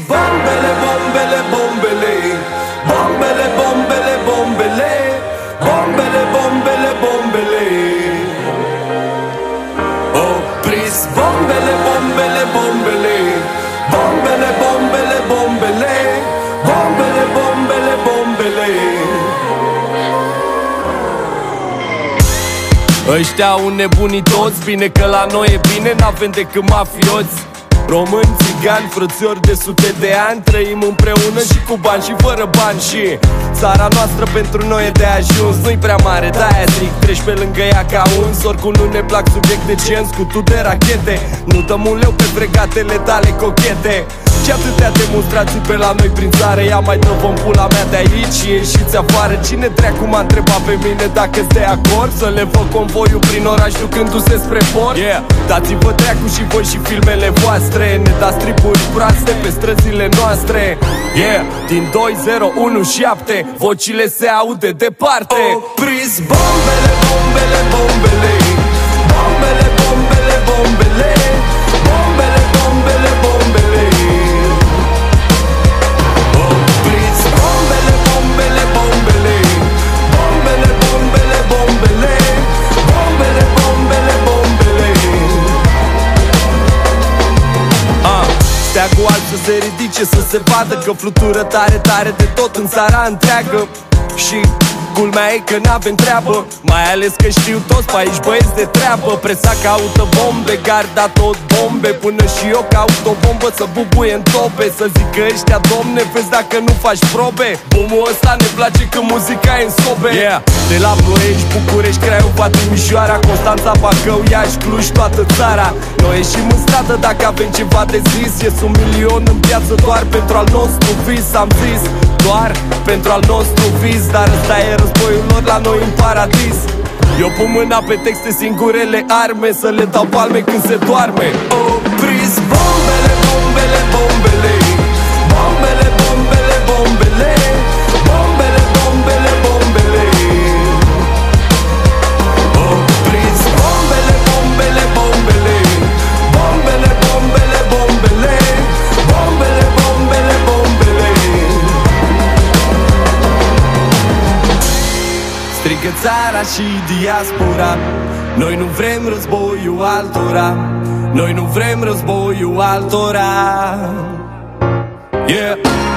bombele, bombele, bombele Bombele, bombele, bombele Bombele, bombele, bombele Opris bombele, bombele, bombele Bombele, bombele, bombele Bombele, bombele, bombele Ăștia au nebunii toți, bine că la noi e bine N-avem decât mafioți Români, țigani, frățiori de sute de ani Trăim împreună și cu bani și fără bani Și țara noastră pentru noi e de ajuns. Nu-i prea mare, de-aia zic Treci pe lângă ea ca uns. Oricum nu ne plac subiecte cenți cu tu de rachete. Nu dăm un leu pe fregatele tale cochete și atâtea demonstrații pe la noi prin țară. Ia mai dă vom pula mea de aici și ieșiți afară. Cine treacu m-a întrebat pe mine dacă-s de acord? Să le fac convoiul prin oraș ducându-se spre port yeah. Dați-vă treacu și voi și filmele voastre. Ne dați tripuri proaste pe străzile noastre. Yeah, din 2017 vocile se aude departe. Opriți bombele, bombele, bombele Bombele, ridice, să se vadă Că flutură tare, tare de tot în țara întreagă. Și Culmea e că n-avem treabă. Mai ales că știu toți pe aici băieți de treabă. Presa caută bombe, garda tot bombe. Până și eu caut o bombă să bubuie în tope. Să zic că ăștia domne, vezi dacă nu faci probe. Bumul ăsta ne place că muzica e în sobe. Yeah. De la Ploiești, București, Craiova, Timișoara Constanța, Bacău, Iași, Cluj, toată țara. Noi ieșim în stradă dacă avem ceva de zis. Ies un milion în piață doar pentru al nostru vis Am zis doar pentru al nostru vis Dar ăsta e războiul lor la noi în paradis. Eu pun mâna pe texte singurele arme Să le dau palme când se doarme. Opriți țara și diaspora. Noi nu vrem războiul altora. Noi nu vrem războiul altora. Yeah